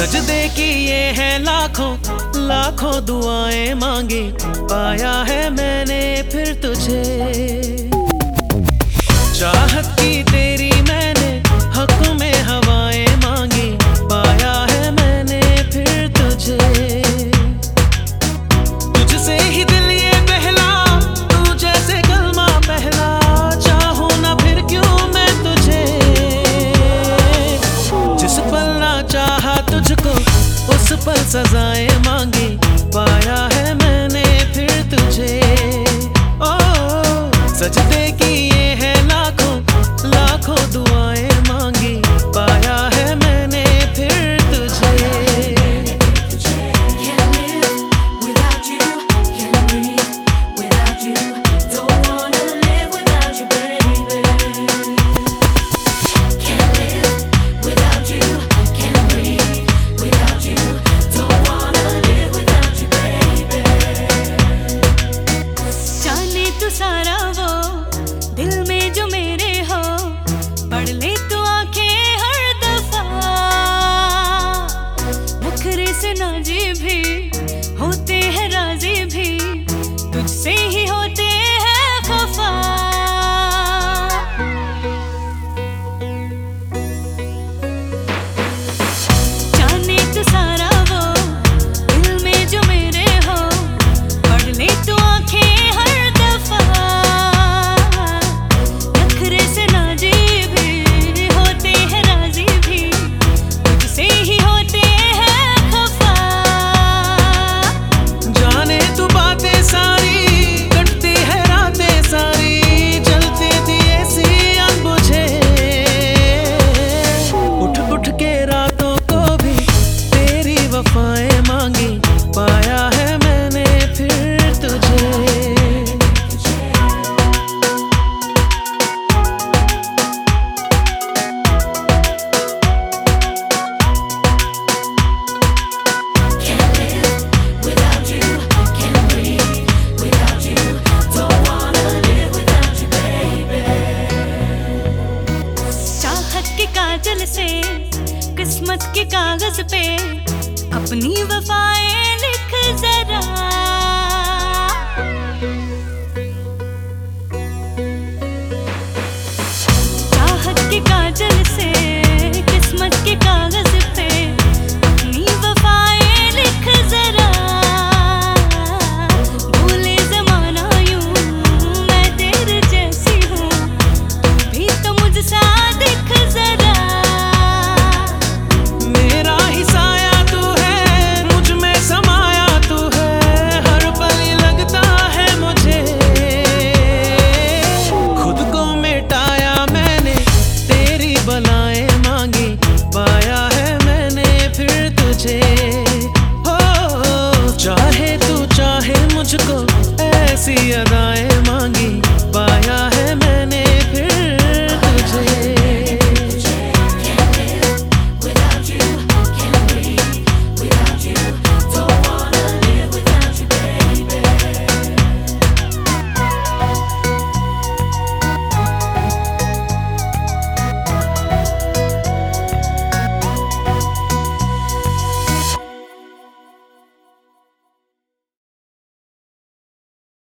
सजदे की ये है लाखों लाखों दुआएँ मांगे। पाया है मैंने फिर तुझे। चाहत की पल सजाएं सारा वो दिल में जो मेरे हो, पढ़ ले तो आखे हर दफ़ा। मुखरे से ना जी भी होते के कागज़ पे अपनी वफाएँ